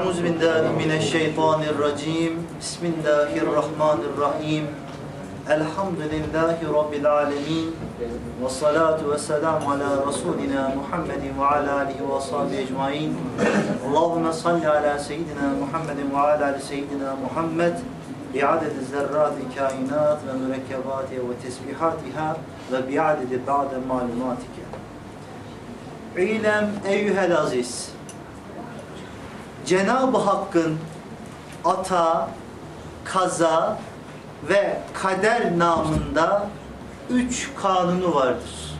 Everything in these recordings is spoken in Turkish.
أعوذ بالله من الشيطان الرجيم بسم الله الرحمن الرحيم الحمد لله رب العالمين والصلاة والسلام على رسولنا محمد وعلى آله وصحبه أجمعين اللهم صل على سيدنا محمد وعلى آل سيدنا محمد بعدد ذرات الكائنات ومركباتها وتسبيحاتها وبعدد بعد معلوماتك İlem eyyühel aziz Cenab-ı Hakk'ın ata, kaza ve kader namında üç kanunu vardır.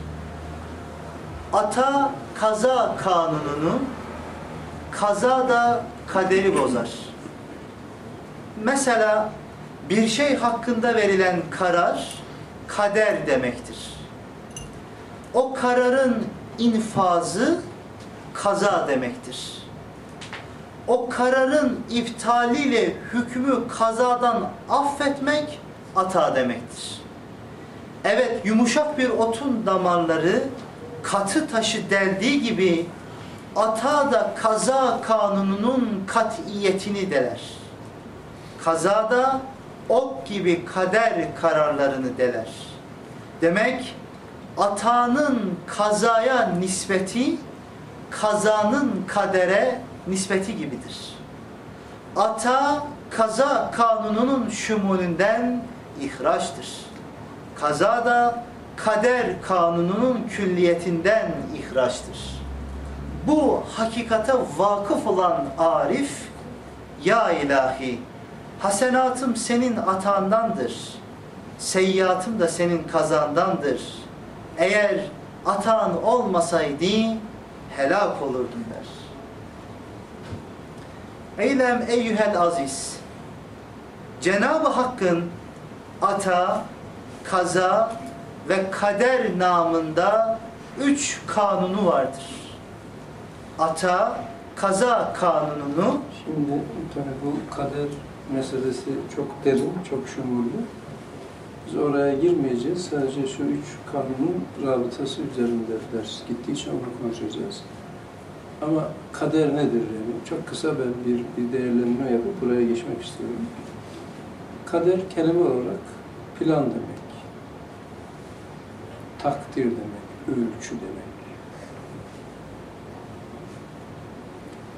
Ata kaza kanununu kaza da kaderi bozar. Mesela bir şey hakkında verilen karar kader demektir. O kararın infazı kaza demektir. O kararın iptaliyle hükmü kazadan affetmek ata demektir. Evet yumuşak bir otun damarları katı taşı deldiği gibi ata da kaza kanununun katiyetini deler. Kazada ok gibi kader kararlarını deler. Demek atanın kazaya nispeti kazanın kadere nispeti gibidir. Ata kaza kanununun şumulünden ihraçtır. Kaza da kader kanununun külliyetinden ihraçtır. Bu hakikate vakıf olan Arif, Ya ilahi, hasenatım senin atandandır, seyyiatım da senin kazandandır. Eğer atan olmasaydı helak olurdum der. Eylem eyyühel aziz. Cenab-ı Hakk'ın ata, kaza ve kader namında üç kanunu vardır. Ata, kaza kanununu Şimdi tabii bu kader meselesi çok derin, çok şumurlu. Biz oraya girmeyeceğiz. Sadece şu üç kanunun rabıtası üzerinde ders gittiği için onu konuşacağız. Ama kader nedir yani? Çok kısa ben bir, bir değerlendirme yapıp buraya geçmek istiyorum. Kader kelime olarak plan demek. Takdir demek, ölçü demek.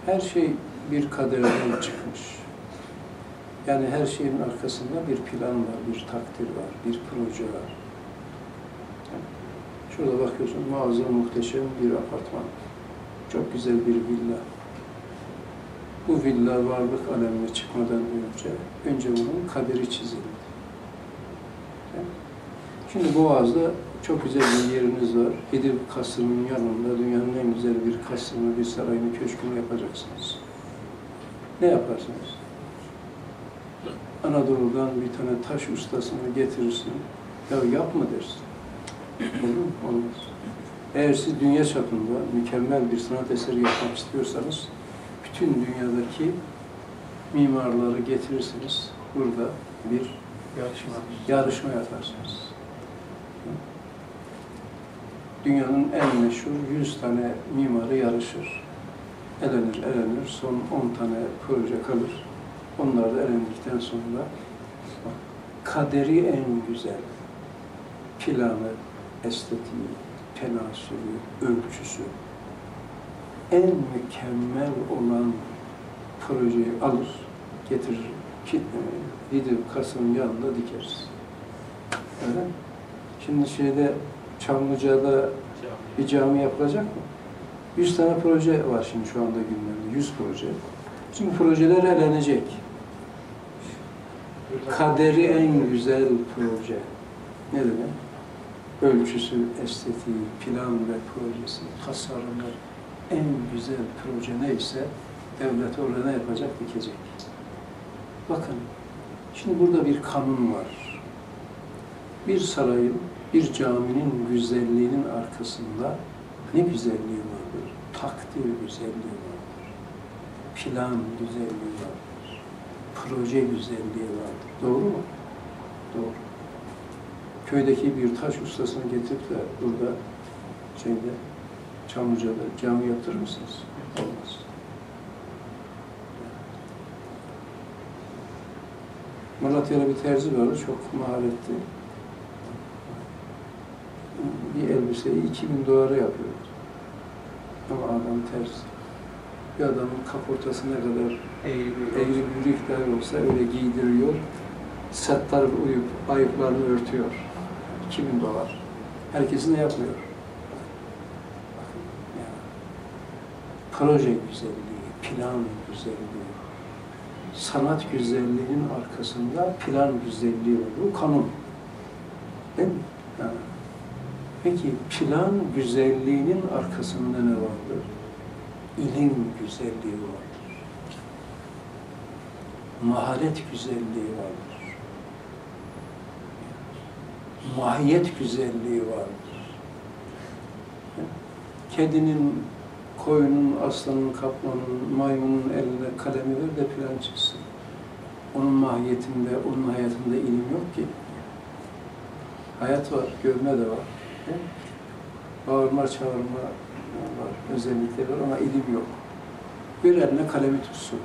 Her şey bir kaderden çıkmış. Yani her şeyin arkasında bir plan var, bir takdir var, bir proje var. Şurada bakıyorsun muazzam, muhteşem bir apartman. Çok güzel bir villa. Bu villa varlık alemine çıkmadan önce, önce bunun kaderi çizildi. Şimdi Boğaz'da çok güzel bir yeriniz var. Gidip kasrının yanında dünyanın en güzel bir kasrını, bir sarayını, köşkünü yapacaksınız. Ne yaparsınız? Anadolu'dan bir tane taş ustasını getirirsin. Ya yapma dersin. Olur mu? Olmaz. Eğer siz dünya çapında mükemmel bir sanat eseri yapmak istiyorsanız, bütün dünyadaki mimarları getirirsiniz. Burada bir yarışma, yarışma yaparsınız. Dünyanın en meşhur 100 tane mimarı yarışır. Elenir, elenir. Son 10 tane proje kalır. Onlar da elendikten sonra kaderi en güzel planı, estetiği, tenasülü, ölçüsü en mükemmel olan projeyi alır, getirir, gidip kasının yanında dikeriz. Öyle mi? Şimdi şeyde Çamlıca'da bir cami yapılacak mı? 100 tane proje var şimdi şu anda gündemde, 100 proje. Şimdi projeler elenecek. Kaderi en güzel proje. Ne demek? Ölçüsü, estetiği, plan ve projesi, tasarımı en güzel proje neyse devlet orada ne yapacak? Dikecek. Bakın, şimdi burada bir kanun var. Bir sarayın, bir caminin güzelliğinin arkasında ne güzelliği vardır? Takdir güzelliği vardır. Plan güzelliği vardır. Proje güzelliği vardır. Doğru mu? Doğru köydeki bir taş ustasını getirip de burada şeyde Çamlıca'da cami yaptırır mısınız? Olmaz. Malatya'da bir terzi vardı, çok maharetli. Bir elbiseyi 2000 dolara yapıyordu. Ama adam terzi bir adamın kaportasına kadar eğri büyükler olsa öyle giydiriyor. Sattar uyup ayıplarını örtüyor. 2000 dolar. Herkesin de yapmıyor. Bakın yani. Proje güzelliği, plan güzelliği, sanat güzelliğinin arkasında plan güzelliği. Bu kanun. Değil mi? Yani. Peki plan güzelliğinin arkasında ne vardır? İlim güzelliği vardır. Maharet güzelliği vardır. Mahiyet güzelliği vardır. Kedinin, koyunun, aslanın, kaplanın, maymunun eline kalemi ver de plan çizsin. Onun mahiyetinde, onun hayatında ilim yok ki. Hayat var, görme de var. Bağırma, çağırma var, özellikleri var ama ilim yok. Bir eline kalemi tutsun.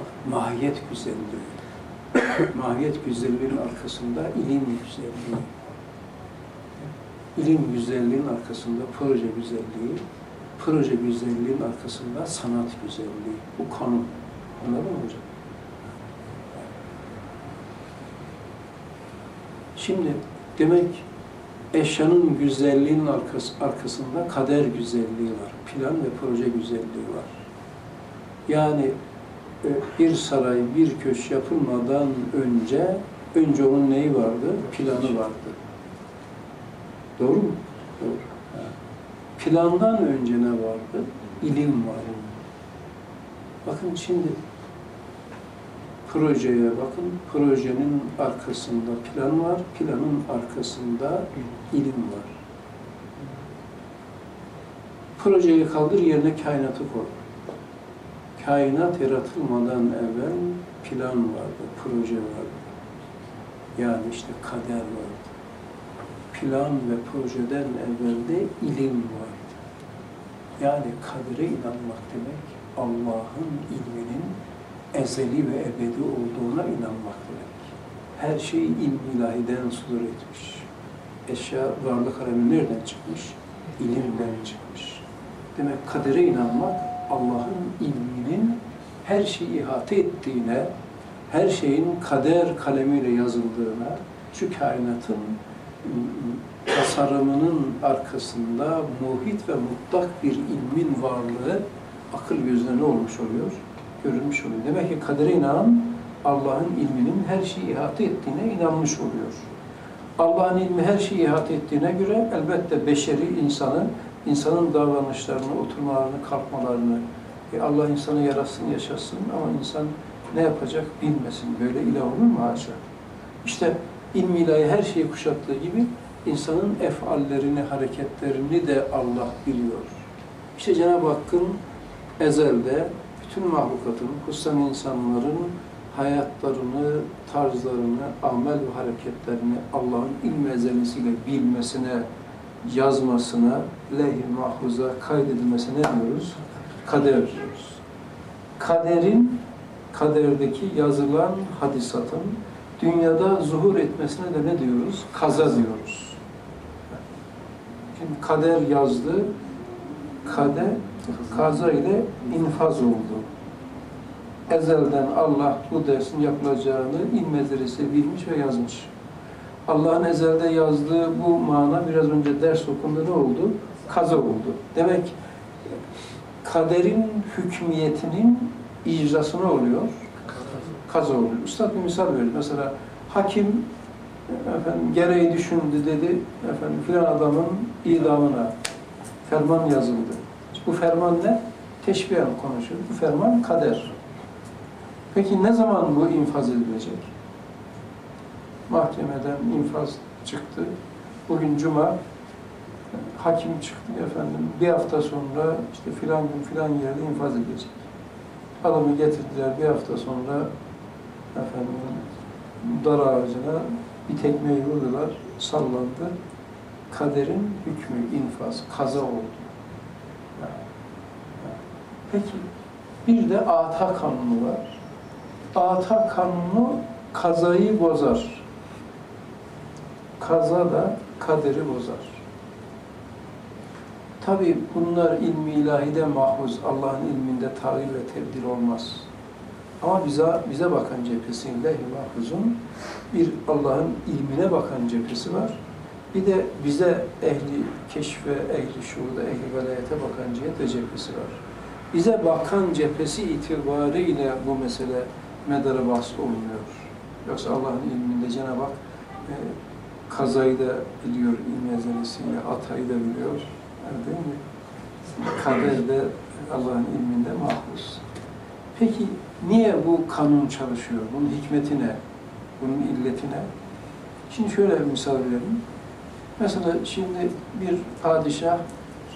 Bak, mahiyet güzelliği. Mahiyet güzelliğinin arkasında ilim güzelliği. İlim güzelliğinin arkasında proje güzelliği, proje güzelliğinin arkasında sanat güzelliği. Bu kanun. Anladın mı hocam? Şimdi demek eşyanın güzelliğinin arkası, arkasında kader güzelliği var. Plan ve proje güzelliği var. Yani bir saray, bir köşk yapılmadan önce önce onun neyi vardı? Planı vardı. Doğru mu? Doğru. Plandan önce ne vardı? İlim vardı. Bakın şimdi projeye bakın. Projenin arkasında plan var, planın arkasında ilim var. Projeyi kaldır yerine kainatı koy. Kainat yaratılmadan evvel plan vardı, proje vardı. Yani işte kader vardı. Plan ve projeden evvelde ilim vardı. Yani kadere inanmak demek Allah'ın ilminin ezeli ve ebedi olduğuna inanmak demek. Her şey ilm ilahiden sudur etmiş. Eşya, varlık alemi nereden çıkmış? İlimden çıkmış. Demek kadere inanmak Allah'ın ilminin her şeyi ihate ettiğine, her şeyin kader kalemiyle yazıldığına, şu kainatın tasarımının arkasında muhit ve mutlak bir ilmin varlığı akıl gözüne ne olmuş oluyor? Görülmüş oluyor. Demek ki kadere inanan Allah'ın ilminin her şeyi ihate ettiğine inanmış oluyor. Allah'ın ilmi her şeyi ihate ettiğine göre elbette beşeri insanı, insanın davranışlarını, oturmalarını, kalkmalarını, e Allah insanı yaratsın, yaşasın ama insan ne yapacak bilmesin. Böyle ilah olur mu haşa? İşte ilmi her şeyi kuşattığı gibi insanın efallerini, hareketlerini de Allah biliyor. İşte Cenab-ı Hakk'ın ezelde bütün mahlukatın, hususan insanların hayatlarını, tarzlarını, amel ve hareketlerini Allah'ın ilm ezelisiyle bilmesine, yazmasına, leh-i mahfuza kaydedilmesine ne diyoruz? Kader diyoruz. Kaderin, kaderdeki yazılan hadisatın dünyada zuhur etmesine de ne diyoruz? Kaza diyoruz. Şimdi kader yazdı, kader kaza ile infaz oldu. Ezelden Allah bu dersin yapılacağını ilm ezerisi bilmiş ve yazmış. Allah'ın ezelde yazdığı bu mana biraz önce ders okundu ne oldu? Kaza oldu. Demek kaderin hükmiyetinin icrası ne oluyor? Kaza oluyor. Üstad bir misal veriyor. Mesela hakim efendim, gereği düşündü dedi efendim filan adamın idamına ferman yazıldı. Bu ferman ne? Teşbihen konuşuyor. Bu ferman kader. Peki ne zaman bu infaz edilecek? Mahkemeden infaz çıktı. Bugün cuma hakim çıktı efendim. Bir hafta sonra işte filan gün filan yerde infaz edilecek. Adamı getirdiler bir hafta sonra efendim dar ağacına bir tekmeyi vurdular, sallandı. Kaderin hükmü, infaz, kaza oldu. Peki bir de ata kanunu var. Ata kanunu kazayı bozar. Kaza da kaderi bozar. Tabi bunlar ilmi ilahide mahfuz, Allah'ın ilminde tağir ve tebdil olmaz. Ama bize, bize bakan cephesi leh mahfuzun bir Allah'ın ilmine bakan cephesi var. Bir de bize ehli keşfe, ehli şuurda, ehli velayete bakan cihet ve cephesi var. Bize bakan cephesi itibariyle bu mesele medara bahs olmuyor. Yoksa Allah'ın ilminde Cenab-ı Hak e, kazayı da biliyor, ilmi ezelesiyle, atayı da biliyor. Değil mi? Kader de Allah'ın ilminde mahfuz. Peki niye bu kanun çalışıyor? Bunun hikmeti ne? Bunun illeti ne? Şimdi şöyle bir misal verelim. Mesela şimdi bir padişah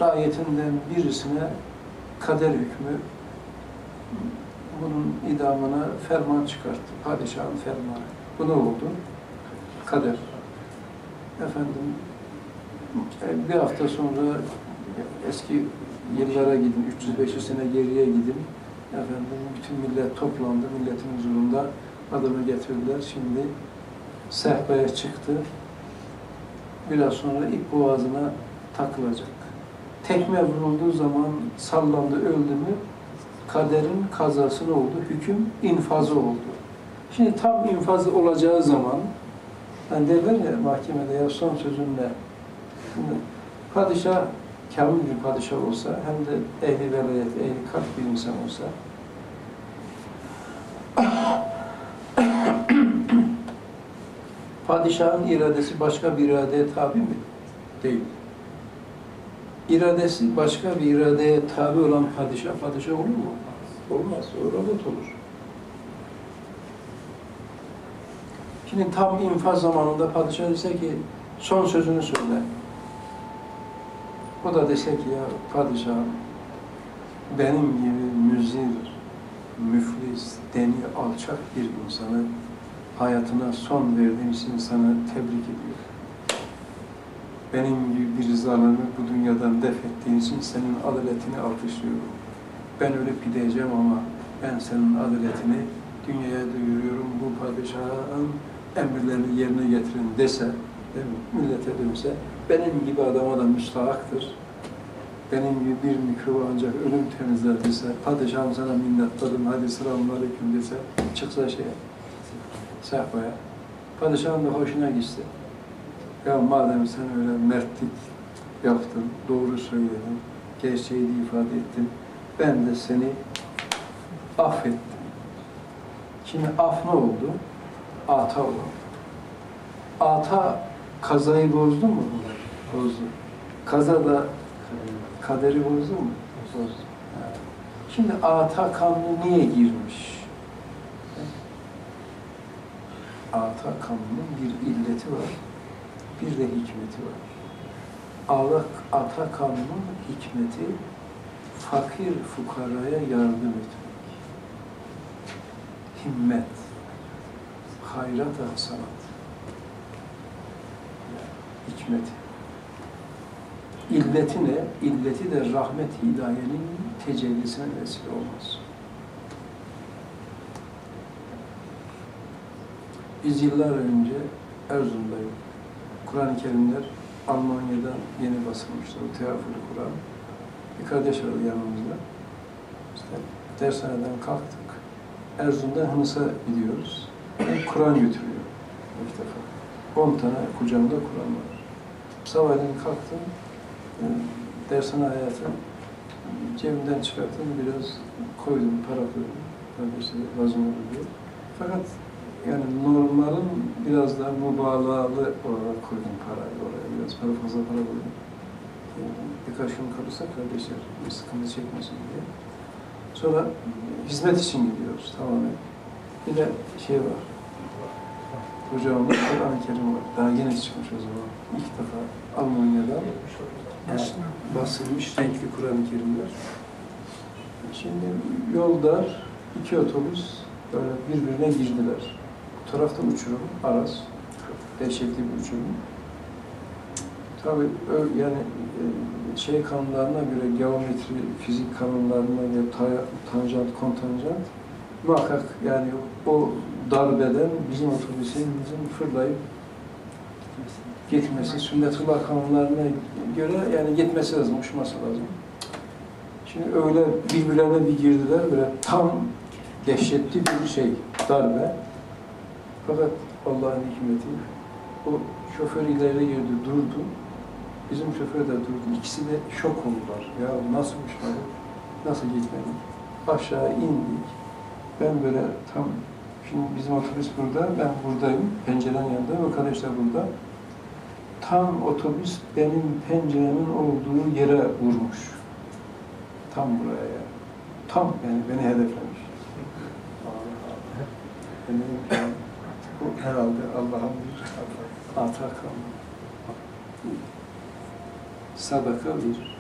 raiyetinden birisine kader hükmü bunun idamına ferman çıkarttı. Padişahın fermanı. Bu ne oldu? Kader. Efendim bir hafta sonra eski yıllara gidin, 300-500 sene geriye gidin. Efendim bütün millet toplandı, milletin huzurunda adamı getirdiler. Şimdi sehpaya çıktı. Biraz sonra ip boğazına takılacak. Tekme vurulduğu zaman sallandı, öldü mü kaderin kazası ne oldu? Hüküm infazı oldu. Şimdi tam infaz olacağı zaman hani derler ya mahkemede ya son sözün ne? Şimdi padişah kamil bir padişah olsa hem de ehli velayet, ehli kalp bir insan olsa padişahın iradesi başka bir iradeye tabi mi? Değil. İradesi başka bir iradeye tabi olan padişah, padişah olur mu? Olmaz. O robot olur. Şimdi tam infaz zamanında padişah dese ki son sözünü söyle. O da dese ki ya padişahım benim gibi müzir, müflis, deni, alçak bir insanı hayatına son verdiğin için sana tebrik ediyorum. Benim gibi bir zalimi bu dünyadan def ettiğin için senin adaletini alkışlıyorum. Ben ölüp gideceğim ama ben senin adaletini dünyaya duyuruyorum. Bu padişahın emirlerini yerine getirin dese, değil mi? millete dönse, benim gibi adama da müstahaktır. Benim gibi bir mikrobu ancak ölüm temizler dese, padişahım sana minnettarım, hadi selamun aleyküm dese, çıksa şeye, sehpaya. Padişahın da hoşuna gitse. Ya madem sen öyle mertlik yaptın, doğru söyledin, gerçeği de ifade ettin, ben de seni affettim. Şimdi af ne oldu? Ata oldu. Ata kazayı bozdu mu? Bozdu. Kaza da kaderi bozdu mu? Bozdu. Ha. Şimdi ata kanunu niye girmiş? Ata kanunun bir illeti var, bir de hikmeti var. Allah ata kanunun hikmeti fakir fukaraya yardım etmek. Himmet, hayrat hasanat. Hikmeti. İlleti ne? İlleti de rahmet hidayenin tecellisine vesile olmaz. Biz yıllar önce Erzurum'dayım. Kur'an-ı Kerimler Almanya'dan yeni basılmıştı. O tevafülü Kur'an. Bir kardeş vardı yanımızda. İşte dershaneden kalktık. Erzurum'dan Hınıs'a gidiyoruz. Kur'an götürüyor ilk defa. 10 tane kucağımda Kur'an var. Sabahleyin kalktım. Dershane hayatı cebimden çıkarttım. Biraz koydum, para koydum. Kardeşler lazım olur diye. Fakat yani normalin biraz daha mübalağalı olarak koydum parayı oraya. Biraz para fazla para koydum. Birkaç gün kalırsa kardeşler bir sıkıntı çekmesin diye. Sonra hizmet için gidiyoruz tamamen. Bir de şey var. Hocamın Kur'an-ı Kerim var. Daha yeni çıkmış o zaman. İlk defa Almanya'da e, basılmış renkli Kur'an-ı Kerimler. Şimdi yolda iki otobüs böyle birbirine girdiler. Bu tarafta uçurum, Aras. Dehşetli bir uçurum. Tabii yani e, şey kanunlarına göre geometri, fizik kanunlarına göre ta- tanjant, kontanjant muhakkak yani o darbeden bizim otobüsün bizim fırlayıp gitmesi, sünnetullah kanunlarına göre yani gitmesi lazım, uçması lazım. Şimdi öyle birbirlerine bir girdiler, böyle tam dehşetli bir şey, darbe. Fakat Allah'ın hikmeti, o şoför ileri girdi, durdu. Bizim şoför de durdu. İkisi de şok oldular. Ya nasıl uçmadık, nasıl gitmedik? Aşağı indik. Ben böyle tam, şimdi bizim otobüs burada, ben buradayım, pencerenin yanında, arkadaşlar burada. Tam otobüs benim penceremin olduğu yere vurmuş. Tam buraya yani. Tam yani beni hedeflemiş. Ki, bu herhalde Allah'ın bir ata kanunu. Sadaka bir,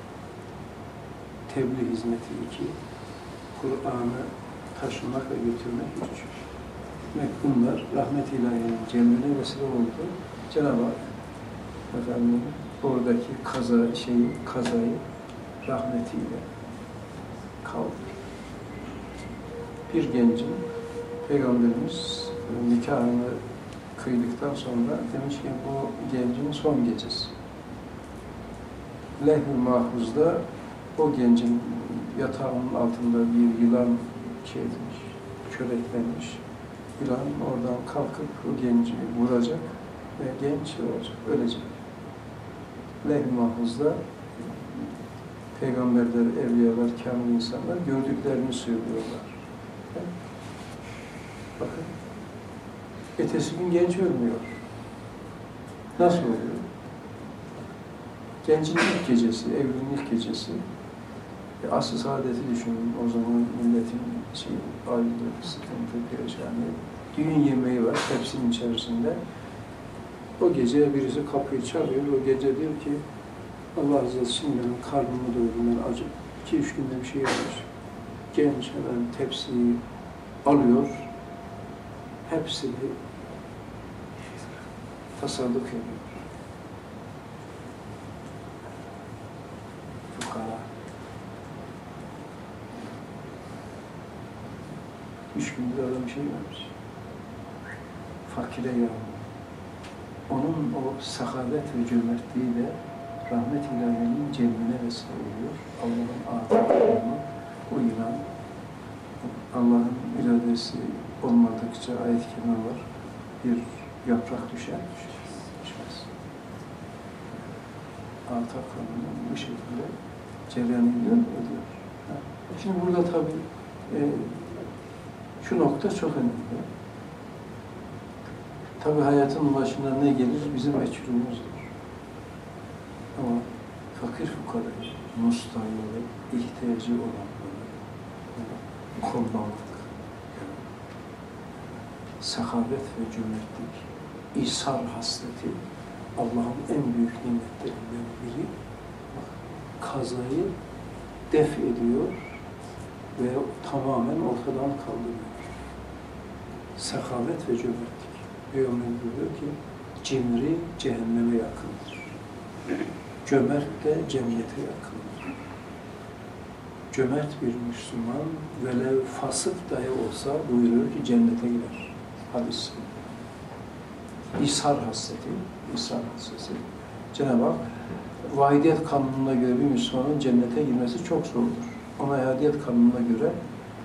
tebliğ hizmeti iki, Kur'an'ı taşımak ve götürmek üç. Demek bunlar rahmet ilahinin cemrine vesile oldu. Cenab-ı Hak efendim oradaki kaza şeyi, kazayı rahmetiyle kaldır. Bir gencin Peygamberimiz nikahını kıydıktan sonra demiş ki bu gencin son gecesi. Lehv-i Mahfuz'da o gencin yatağının altında bir yılan şey etmiş, çöreklenmiş. Yılan oradan kalkıp o genci vuracak ve genç olacak, ölecek. Lehv-i Mahfuz'da peygamberler, evliyalar, kamil insanlar gördüklerini söylüyorlar. Bakın. Ertesi gün genç ölmüyor. Nasıl oluyor? Gencin ilk gecesi, evliliğin ilk gecesi. E, asıl saadeti düşünün. O zaman milletin şey, ayrılık, sıkıntı, perişanı. Düğün yemeği var tepsinin içerisinde. O gece birisi kapıyı çalıyor. O gece diyor ki Allah razı olsun benim karnımı doyurdum ben acı. İki üç günde bir şey yemiş. Genç hemen tepsiyi alıyor. Hepsini tasadduk ediyor. Fukara. Üç gündür adam şey yememiş. Fakire yardım. Onun o sahavet ve cömertliğiyle rahmet ilahinin cebine vesile oluyor. Allah'ın atılığını, o inan, Allah'ın iradesi olmadıkça ayet-i var. Bir yaprak düşer, düşmez. Ata kanunu bu şekilde cereyan ediyor. Ha. Şimdi burada tabii e, şu nokta çok önemli. Tabii hayatın başına ne gelir bizim meçhulümüzdür. Ama fakir fukarayı, mustahaları, ihtiyacı olanları kollamak, sahabet ve cömertlik, ishar hasleti Allah'ın en büyük nimetlerinden biri. Kazayı def ediyor ve tamamen ortadan kaldırıyor. Sahabet ve cömertlik. Peygamber buyuruyor ki cimri cehenneme yakındır. Cömert de cennete yakındır. Cömert bir Müslüman velev fasık dahi olsa buyuruyor ki cennete gider. Hadis. İshar hasreti, ishar hasreti. Cenab-ı Hak vahidiyet kanununa göre bir Müslümanın cennete girmesi çok zordur. Ona ehadiyet kanununa göre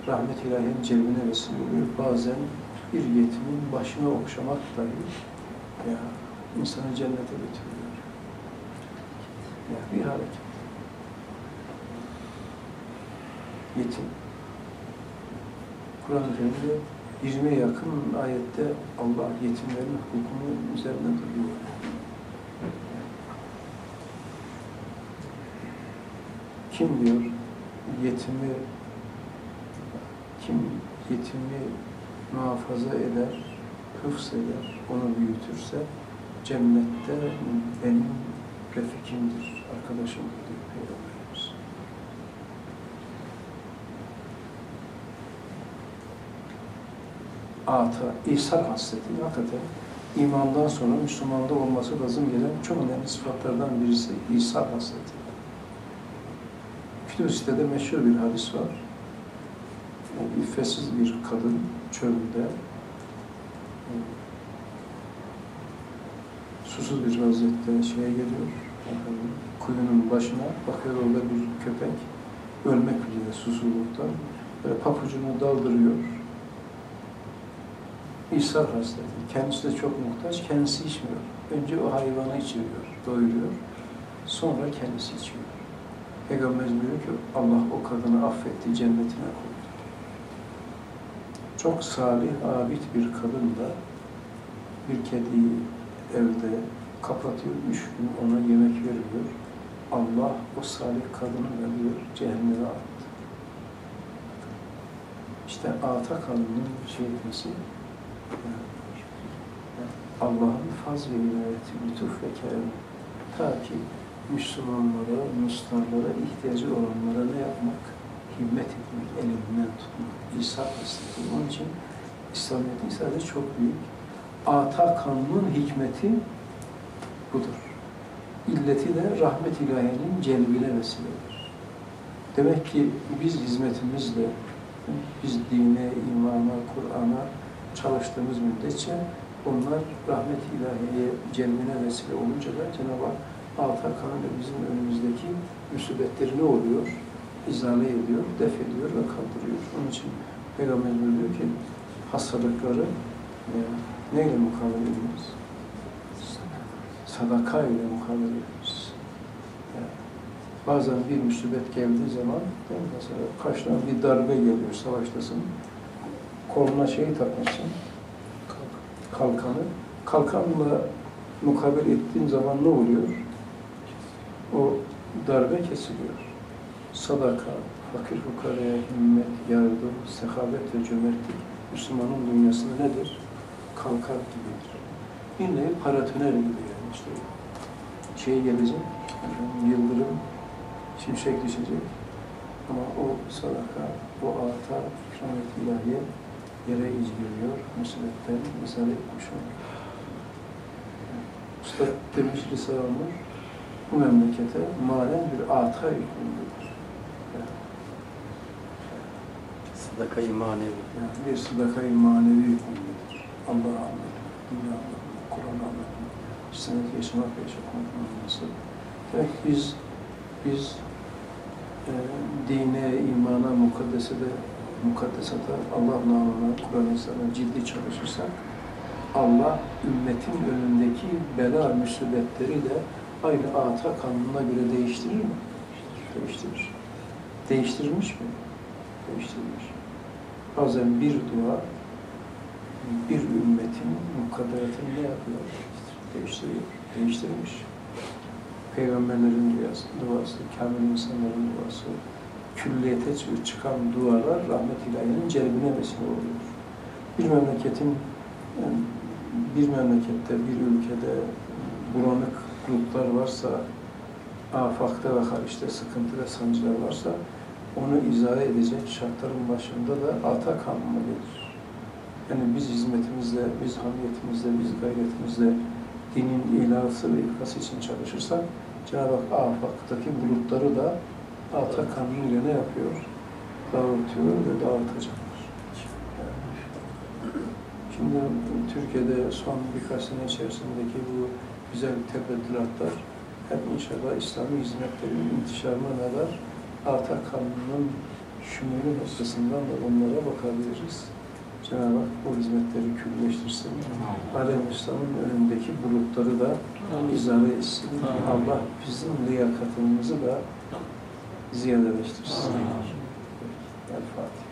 rahmet ilahinin cebine vesile oluyor. Bazen bir yetimin başına okşamak dahi ya insanı cennete götürüyor. Ya bir hareket. Yetim. Kur'an-ı Kerim'de 20'ye yakın ayette Allah yetimlerin hukukunu üzerinde duruyor. Kim diyor yetimi kim yetimi muhafaza eder, hıfz eder, onu büyütürse cennette benim refikimdir, arkadaşımdır diyor Peygamberimiz. Ata, ihsan hasreti hakikaten imandan sonra Müslümanda olması lazım gelen çok önemli sıfatlardan birisi ihsan hasreti. Kütüb-i meşhur bir hadis var. O iffetsiz bir kadın çölde susuz bir vaziyette şeye geliyor, kuyunun başına bakıyor orada bir köpek ölmek üzere susuzluktan böyle papucunu daldırıyor. İsa hastası. Kendisi de çok muhtaç, kendisi içmiyor. Önce o hayvanı içiriyor, doyuruyor. Sonra kendisi içiyor. Peygamber diyor ki Allah o kadını affetti, cennetine koydu. Çok salih, abid bir kadın da bir kediyi evde kapatıyor, üç gün ona yemek veriyor. Allah o salih kadını veriyor, cehenneme attı. İşte ata kanının şey etmesi, Allah'ın faz ve inayeti, lütuf ve kerem. Ta ki Müslümanlara, Müslümanlara ihtiyacı olanlara ne yapmak? Himmet etmek, elinden tutmak, İsa istedi. Onun için İslamiyet'in sadece çok büyük. Ata kanunun hikmeti budur. İlleti de rahmet ilahiyenin celbine vesiledir. Demek ki biz hizmetimizle, biz dine, imana, Kur'an'a çalıştığımız müddetçe onlar rahmet ilahiyeye celbine vesile olunca da Cenab-ı Hak alta kalan ve bizim önümüzdeki musibetleri ne oluyor? İzale ediyor, def ediyor ve kaldırıyor. Onun için Peygamber diyor ki hastalıkları e, neyle mukabele ediyoruz? Sadaka ile mukabele ediyoruz. Yani bazen bir musibet geldiği zaman değil mi? mesela karşına bir darbe geliyor, savaştasın. Koluna şeyi takmışsın, kalkanı. Kalkanla mukabele ettiğin zaman ne oluyor? O darbe kesiliyor. Sadaka, fakir fukaraya himmet, yardım, sehabet ve cömertlik Müslümanın dünyasında nedir? Kalkar gibidir. Yine paratoner gibi yani işte şey gelecek, yıldırım, şimşek düşecek ama o sadaka, o ata, ikram-ı ilahiye yere izgiriyor, musibetten misal etmiş olur. Usta demiş Risale bu memlekete manen bir ata hükmündedir. Sadaka-i manevi. Yani bir sadaka-i manevi hükmündedir. Allah'a anlatmak, dünya anlatmak, Kur'an anlatmak, sünnet yaşamak ve yaşamak manası. Demek biz, biz e, dine, imana, mukaddesede, mukaddesata, Allah namına, Kur'an-ı ciddi çalışırsak, Allah ümmetin önündeki bela musibetleri de aynı ata kanununa göre değiştirir mi? Değiştirir. Değiştirmiş mi? Değiştirmiş. Bazen bir dua bir ümmetin mukadderatını ne yapıyor? Değiştiriyor. Değiştirmiş. Peygamberlerin duası, duası, kamil insanların duası, külliyete çıkan dualar rahmet ilahinin celbine vesile oluyor. Bir memleketin yani bir memlekette, bir ülkede bulanık gruplar varsa, afakta ve hariçte sıkıntı ve sancılar varsa, onu izah edecek şartların başında da ata kanunu gelir. Yani biz hizmetimizle, biz hamiyetimizle, biz gayretimizle dinin ilahı ve ikası için çalışırsak, Cenab-ı Hak afaktaki bulutları da ata kanunuyla ne yapıyor? Dağıtıyor ve dağıtacaktır. Şimdi Türkiye'de son birkaç sene içerisindeki bu güzel tebligatlar hep inşallah İslami hizmetlerin intişarına kadar ata kanunun şumulu noktasından da onlara bakabiliriz. Cenab-ı Hak bu hizmetleri külleştirsin. Alem İslam'ın önündeki bulutları da izale etsin. Allah bizim liyakatımızı da ziyadeleştirsin. El Fatiha.